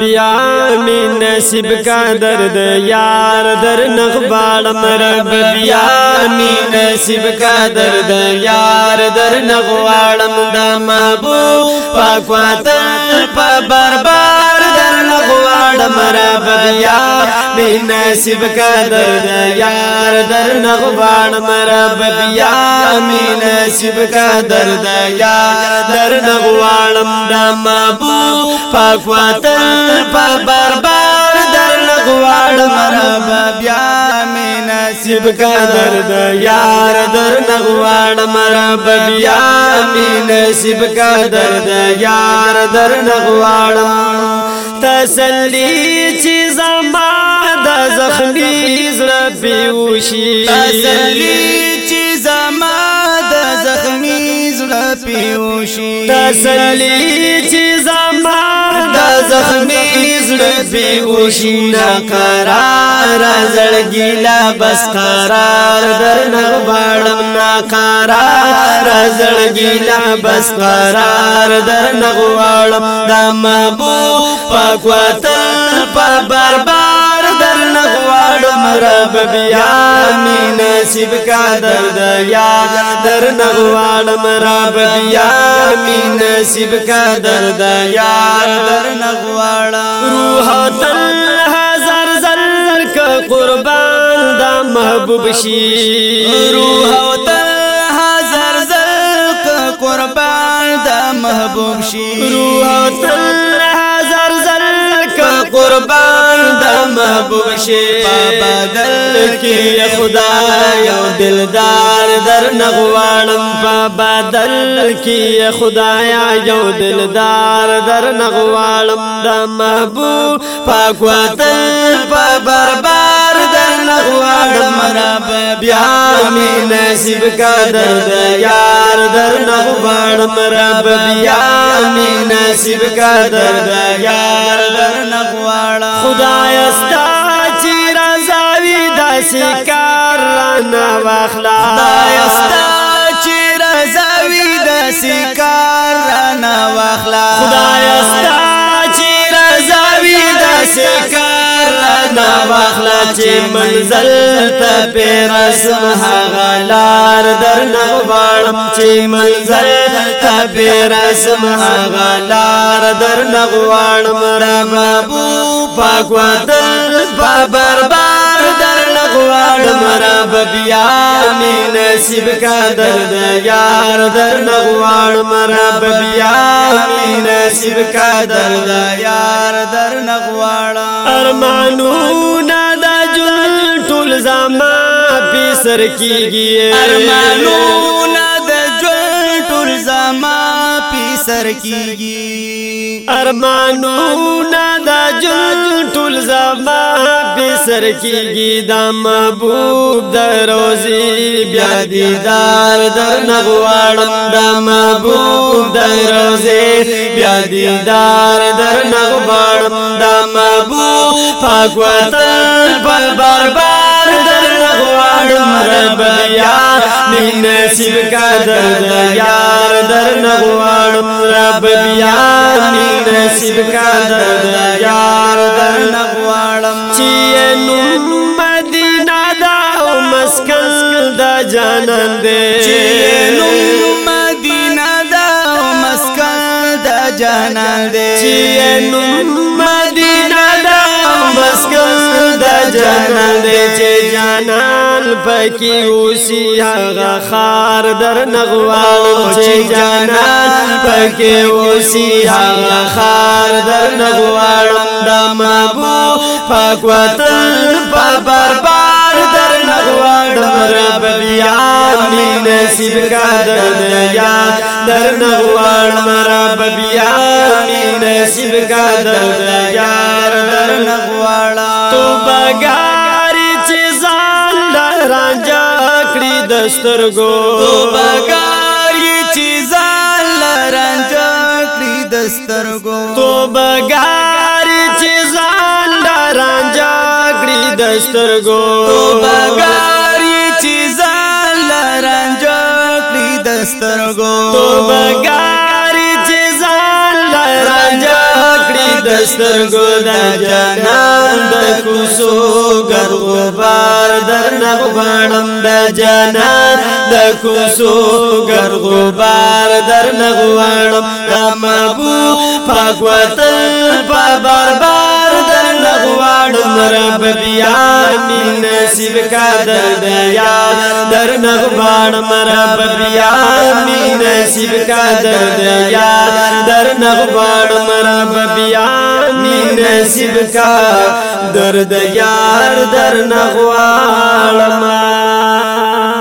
بیا می نصیب کا درد یار در نغباړم رب بیا می نصیب کا درد یار در نغواړم د محبوب پاکواتن په برباد غواړم رب یا می نصیب قدر د یار در نه غواړم رب یا می نصیب قدر د یار در نه غواړم د محبوب پاک وطن په بربار در نه غواړم رب یا نصیب قدر د یار در نغواړ مرب بیا می نصیب قدر د یار در نغواړم تسلی چې زما د زخمی زړه پیوشي تسلی چې زما د زخمی زړه پیوشي تسلی چې زړه بي وشي نا قرار زړګيلا بس قرار درنه غواړم نا قرار زړګيلا بس قرار درنه غواړم دا مبو پاک وطن په برباد رب بیا می نصیب کا درد یا در نغوانم رب بیا می نصیب کا درد یا در نغوانم روح تل هزار زل کا قربان دا محبوب شی روح تل هزار زل کا قربان دا محبوب شی روح تل محبوب شي بدل کې خدا یو دلدار در نغواړم په بدل کې خدایا یو دلدار در نغواړم د محبوب پاک وطن په برباد لړم رب بیا می نصیب کا درد یار در نه غواړم رب بیا می نصیب کا درد یار در نه غواړم خدای استا چې رضا وی داسې کار نه واخلا خدای استا چې رضا وی داسې کار نه واخلا خدای استا چې رضا وی داسې تا واخلا چې منزل ته پیرسم هغه لار درنه غواړم چې منزل ته پیرسم هغه لار درنه غواړم را بابو پاک وطن په بربار درنه غواړم را بیا مې نصیب کا درد یار درنه غواړم را بیا مې نصیب کا درد یار درنه غواړم ارمانونه دا جون ټول زما په سر کېږي ارمانونه د جون ټول زما سر کیږي ارمانونه د جن ټول زما به سر کیږي د محبوب د روزي بیا دیدار در نغواړم د محبوب د روزي بیا دیدار در نغواړم د محبوب پاک وطن پر برباد غواړم رب یار نصیب کا درد یار در نه غواړم رب یار نصیب کا درد یار در نه غواړم چې نو مدینه دا مسکن دا جانان دې چې نو جانان دے چیئے نم مدینہ دا مسکن دا جانان دے چے جانان جانان پکې اوسي هغه خار در نغواړو چې جانان پکې اوسي هغه خار در نغواړو د مابو پاک وطن په بربار در نغواړم رب بیا می نصیب کا درد یا در نغواړم رب بیا می نصیب کا درد دسترګو بګاری چې ځان لرنج کړی دسترګو تو بګاری چې ځان لرنج کړی دسترګو تو بګاری چې ځان لرنج کړی دسترګو تو بګاری چې ځان لرنج کړی دسترګو د جنا दर कुसो गर्गोबार दर्नब वानंद जना दकुसो गर्गोबार दर्नब वानम रामाबु पागवतल पाबार बार दर दर्नब वानम रबबियार मीन सिव का दर दर्दयार दर्नब वानम रबबियार मीन सिव का दर्दयार दर्नब वानम रबबियार نصیب کا درد یار در نغوالما